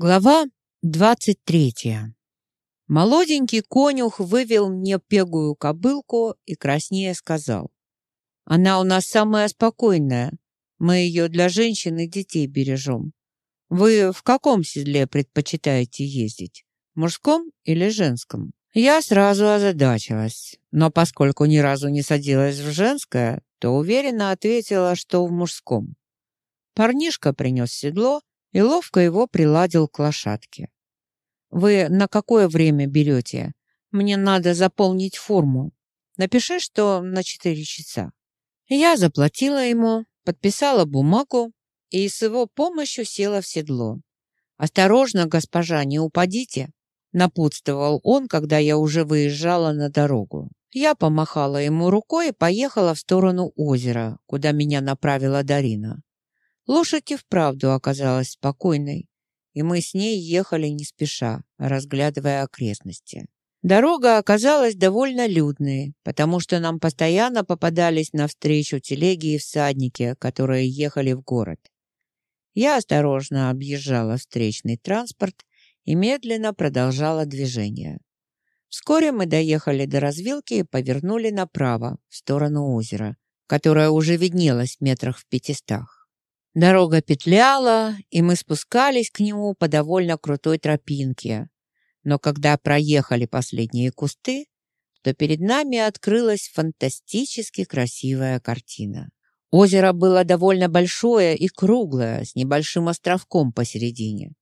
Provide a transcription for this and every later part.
Глава двадцать третья. Молоденький конюх вывел мне пегую кобылку и краснее сказал. «Она у нас самая спокойная. Мы ее для женщин и детей бережем. Вы в каком седле предпочитаете ездить? Мужском или женском?» Я сразу озадачилась, но поскольку ни разу не садилась в женское, то уверенно ответила, что в мужском. Парнишка принес седло, и ловко его приладил к лошадке. «Вы на какое время берете? Мне надо заполнить форму. Напиши, что на четыре часа». Я заплатила ему, подписала бумагу и с его помощью села в седло. «Осторожно, госпожа, не упадите!» напутствовал он, когда я уже выезжала на дорогу. Я помахала ему рукой и поехала в сторону озера, куда меня направила Дарина. Лошадь и вправду оказалась спокойной, и мы с ней ехали не спеша, разглядывая окрестности. Дорога оказалась довольно людной, потому что нам постоянно попадались навстречу телеги и всадники, которые ехали в город. Я осторожно объезжала встречный транспорт и медленно продолжала движение. Вскоре мы доехали до развилки и повернули направо, в сторону озера, которое уже виднелось метрах в пятистах. Дорога петляла, и мы спускались к нему по довольно крутой тропинке. Но когда проехали последние кусты, то перед нами открылась фантастически красивая картина. Озеро было довольно большое и круглое, с небольшим островком посередине.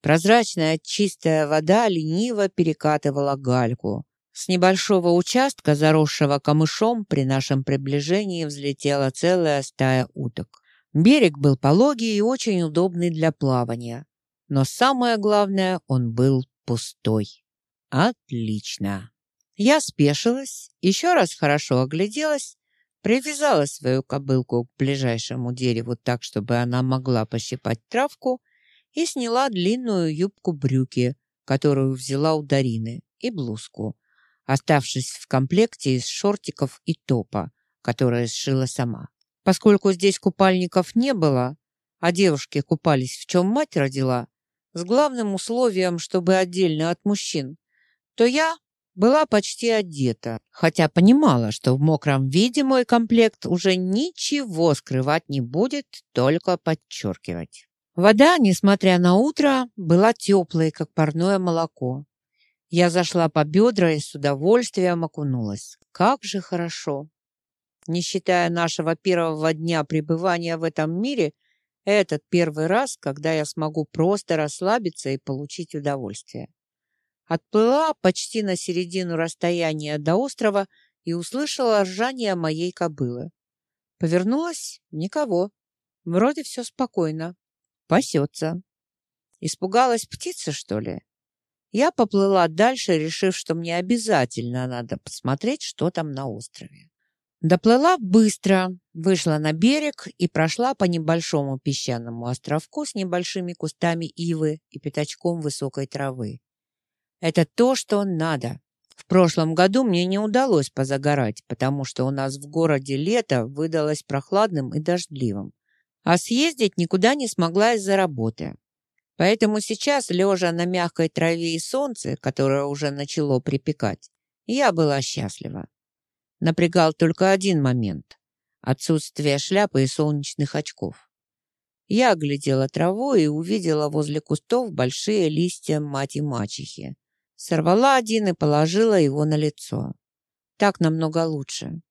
Прозрачная чистая вода лениво перекатывала гальку. С небольшого участка, заросшего камышом, при нашем приближении взлетела целая стая уток. Берег был пологий и очень удобный для плавания. Но самое главное, он был пустой. Отлично. Я спешилась, еще раз хорошо огляделась, привязала свою кобылку к ближайшему дереву так, чтобы она могла пощипать травку, и сняла длинную юбку-брюки, которую взяла у Дарины, и блузку, оставшись в комплекте из шортиков и топа, которое сшила сама. Поскольку здесь купальников не было, а девушки купались в чем мать родила, с главным условием, чтобы отдельно от мужчин, то я была почти одета, хотя понимала, что в мокром виде мой комплект уже ничего скрывать не будет, только подчеркивать. Вода, несмотря на утро, была теплой, как парное молоко. Я зашла по бедра и с удовольствием окунулась. Как же хорошо! Не считая нашего первого дня пребывания в этом мире, этот первый раз, когда я смогу просто расслабиться и получить удовольствие. Отплыла почти на середину расстояния до острова и услышала ржание моей кобылы. Повернулась — никого. Вроде все спокойно. Пасется. Испугалась птица, что ли? Я поплыла дальше, решив, что мне обязательно надо посмотреть, что там на острове. Доплыла быстро, вышла на берег и прошла по небольшому песчаному островку с небольшими кустами ивы и пятачком высокой травы. Это то, что надо. В прошлом году мне не удалось позагорать, потому что у нас в городе лето выдалось прохладным и дождливым, а съездить никуда не смогла из-за работы. Поэтому сейчас, лежа на мягкой траве и солнце, которое уже начало припекать, я была счастлива. Напрягал только один момент — отсутствие шляпы и солнечных очков. Я оглядела траву и увидела возле кустов большие листья мать-и-мачехи. Сорвала один и положила его на лицо. Так намного лучше.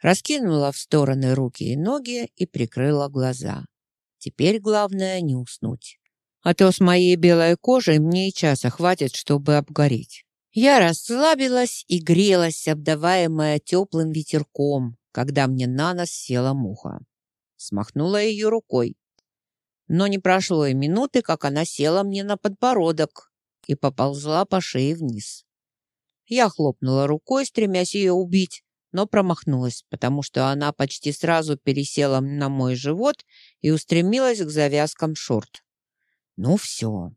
Раскинула в стороны руки и ноги и прикрыла глаза. Теперь главное не уснуть. А то с моей белой кожей мне и часа хватит, чтобы обгореть. Я расслабилась и грелась, обдаваемая теплым ветерком, когда мне на нос села муха. Смахнула ее рукой. Но не прошло и минуты, как она села мне на подбородок и поползла по шее вниз. Я хлопнула рукой, стремясь ее убить, но промахнулась, потому что она почти сразу пересела на мой живот и устремилась к завязкам шорт. Ну все,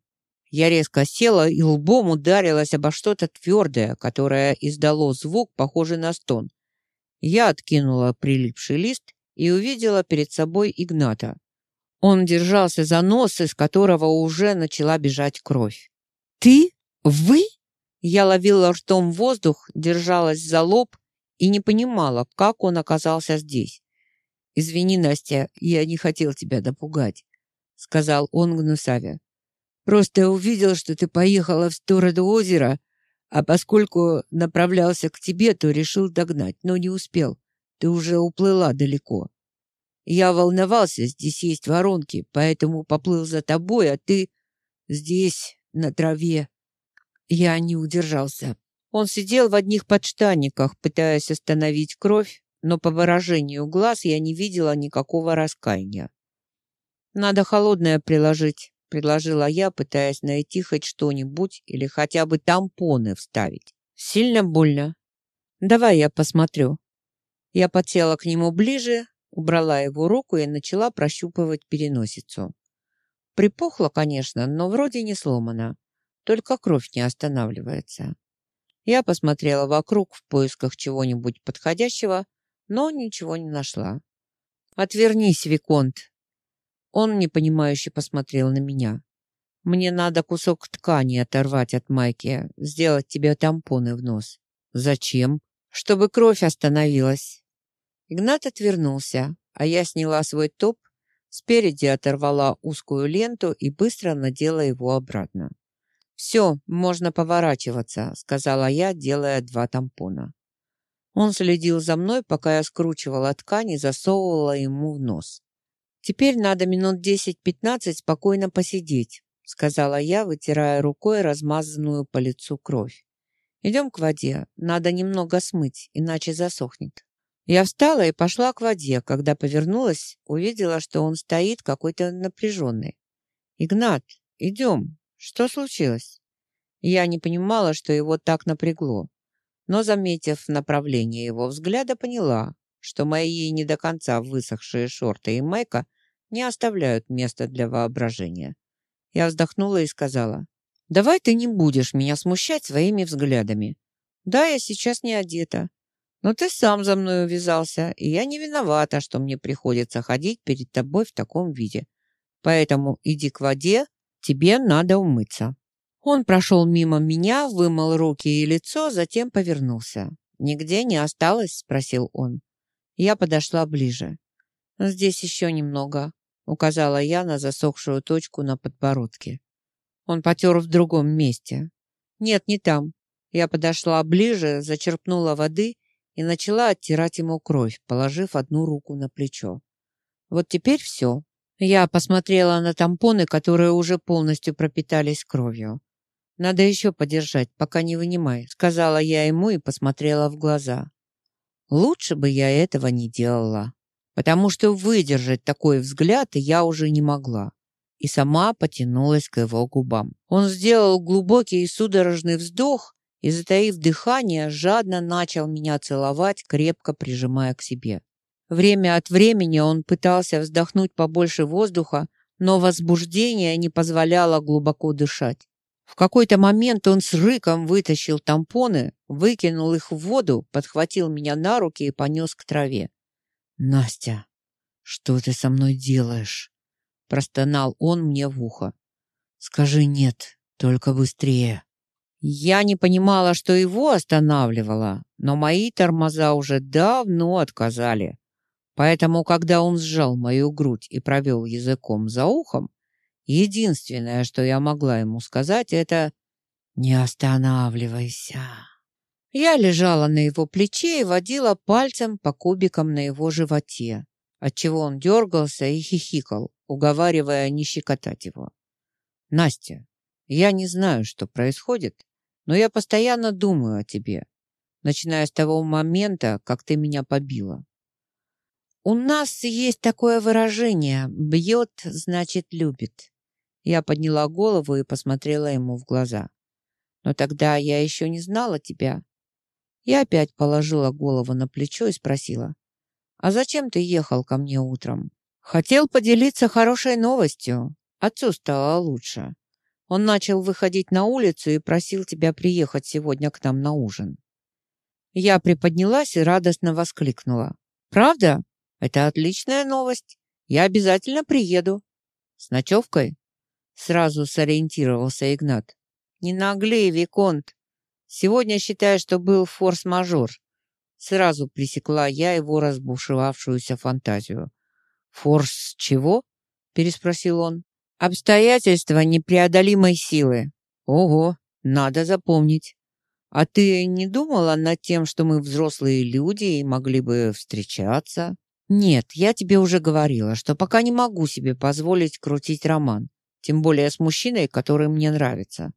я резко села и лбом ударилась обо что-то твердое, которое издало звук, похожий на стон. Я откинула прилипший лист и увидела перед собой Игната. Он держался за нос, из которого уже начала бежать кровь. «Ты? Вы?» Я ловила ртом воздух, держалась за лоб и не понимала, как он оказался здесь. «Извини, Настя, я не хотел тебя допугать», — сказал он гнусавя. «Просто увидел, что ты поехала в сторону озера, а поскольку направлялся к тебе, то решил догнать, но не успел. Ты уже уплыла далеко. Я волновался, здесь есть воронки, поэтому поплыл за тобой, а ты здесь, на траве. Я не удержался. Он сидел в одних подштанниках, пытаясь остановить кровь, но по выражению глаз я не видела никакого раскаяния. «Надо холодное приложить», — предложила я, пытаясь найти хоть что-нибудь или хотя бы тампоны вставить. «Сильно больно?» «Давай я посмотрю». Я подсела к нему ближе, убрала его руку и начала прощупывать переносицу. Припухло, конечно, но вроде не сломано. Только кровь не останавливается. Я посмотрела вокруг в поисках чего-нибудь подходящего, но ничего не нашла. «Отвернись, Виконт!» Он непонимающе посмотрел на меня. «Мне надо кусок ткани оторвать от майки, сделать тебе тампоны в нос». «Зачем?» «Чтобы кровь остановилась». Игнат отвернулся, а я сняла свой топ, спереди оторвала узкую ленту и быстро надела его обратно. «Все, можно поворачиваться», — сказала я, делая два тампона. Он следил за мной, пока я скручивала ткань и засовывала ему в нос. «Теперь надо минут 10-15 спокойно посидеть», — сказала я, вытирая рукой размазанную по лицу кровь. «Идем к воде. Надо немного смыть, иначе засохнет». Я встала и пошла к воде. Когда повернулась, увидела, что он стоит какой-то напряженный. «Игнат, идем», что случилось? Я не понимала, что его так напрягло, но, заметив направление его взгляда, поняла, что мои не до конца высохшие шорты и майка не оставляют места для воображения. Я вздохнула и сказала, «Давай ты не будешь меня смущать своими взглядами. Да, я сейчас не одета, но ты сам за мной увязался, и я не виновата, что мне приходится ходить перед тобой в таком виде. Поэтому иди к воде, Тебе надо умыться». Он прошел мимо меня, вымыл руки и лицо, затем повернулся. «Нигде не осталось?» – спросил он. Я подошла ближе. «Здесь еще немного», – указала я на засохшую точку на подбородке. Он потер в другом месте. «Нет, не там». Я подошла ближе, зачерпнула воды и начала оттирать ему кровь, положив одну руку на плечо. «Вот теперь все. Я посмотрела на тампоны, которые уже полностью пропитались кровью. «Надо еще подержать, пока не вынимай», — сказала я ему и посмотрела в глаза. Лучше бы я этого не делала, потому что выдержать такой взгляд я уже не могла. И сама потянулась к его губам. Он сделал глубокий и судорожный вздох и, затаив дыхание, жадно начал меня целовать, крепко прижимая к себе. Время от времени он пытался вздохнуть побольше воздуха, но возбуждение не позволяло глубоко дышать. В какой-то момент он с рыком вытащил тампоны, выкинул их в воду, подхватил меня на руки и понес к траве. «Настя, что ты со мной делаешь?» простонал он мне в ухо. «Скажи нет, только быстрее». Я не понимала, что его останавливало, но мои тормоза уже давно отказали. Поэтому, когда он сжал мою грудь и провел языком за ухом, единственное, что я могла ему сказать, это «Не останавливайся». Я лежала на его плече и водила пальцем по кубикам на его животе, отчего он дергался и хихикал, уговаривая не щекотать его. «Настя, я не знаю, что происходит, но я постоянно думаю о тебе, начиная с того момента, как ты меня побила. У нас есть такое выражение «бьет, значит, любит». Я подняла голову и посмотрела ему в глаза. Но тогда я еще не знала тебя. Я опять положила голову на плечо и спросила, «А зачем ты ехал ко мне утром?» «Хотел поделиться хорошей новостью. Отцу стало лучше. Он начал выходить на улицу и просил тебя приехать сегодня к нам на ужин». Я приподнялась и радостно воскликнула. «Правда? Это отличная новость. Я обязательно приеду. С ночевкой? Сразу сориентировался Игнат. Не наглей, Виконт. Сегодня считай, что был форс-мажор. Сразу пресекла я его разбушевавшуюся фантазию. «Форс чего?» — переспросил он. «Обстоятельства непреодолимой силы». «Ого, надо запомнить. А ты не думала над тем, что мы взрослые люди и могли бы встречаться?» «Нет, я тебе уже говорила, что пока не могу себе позволить крутить роман, тем более с мужчиной, который мне нравится».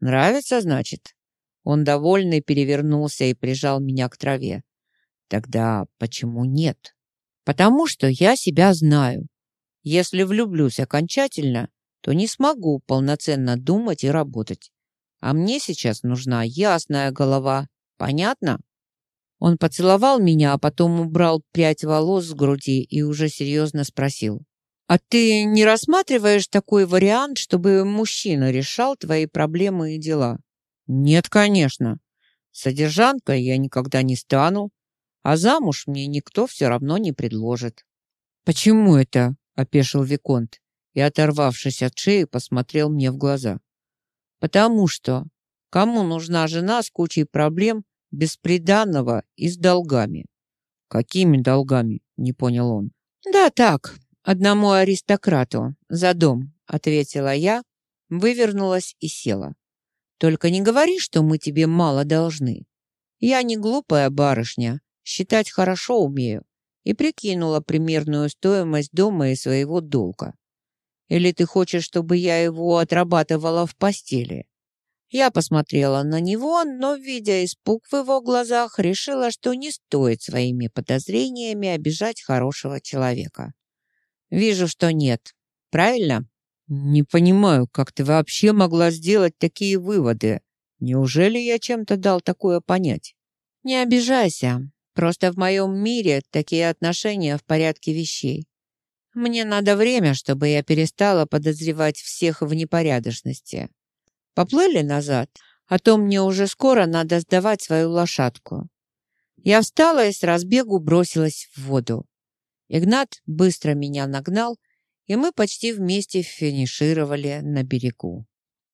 «Нравится, значит?» Он довольный перевернулся и прижал меня к траве. «Тогда почему нет?» «Потому что я себя знаю. Если влюблюсь окончательно, то не смогу полноценно думать и работать. А мне сейчас нужна ясная голова. Понятно?» Он поцеловал меня, а потом убрал прядь волос с груди и уже серьезно спросил. «А ты не рассматриваешь такой вариант, чтобы мужчина решал твои проблемы и дела?» «Нет, конечно. Содержанкой я никогда не стану, а замуж мне никто все равно не предложит». «Почему это?» — опешил Виконт и, оторвавшись от шеи, посмотрел мне в глаза. «Потому что кому нужна жена с кучей проблем, бесприданного и с долгами?» «Какими долгами?» — не понял он. «Да так, одному аристократу за дом», — ответила я, вывернулась и села. Только не говори, что мы тебе мало должны. Я не глупая барышня, считать хорошо умею и прикинула примерную стоимость дома и своего долга. Или ты хочешь, чтобы я его отрабатывала в постели? Я посмотрела на него, но, видя испуг в его глазах, решила, что не стоит своими подозрениями обижать хорошего человека. Вижу, что нет. Правильно? «Не понимаю, как ты вообще могла сделать такие выводы? Неужели я чем-то дал такое понять?» «Не обижайся. Просто в моем мире такие отношения в порядке вещей. Мне надо время, чтобы я перестала подозревать всех в непорядочности. Поплыли назад, а то мне уже скоро надо сдавать свою лошадку». Я встала и с разбегу бросилась в воду. Игнат быстро меня нагнал, и мы почти вместе финишировали на берегу.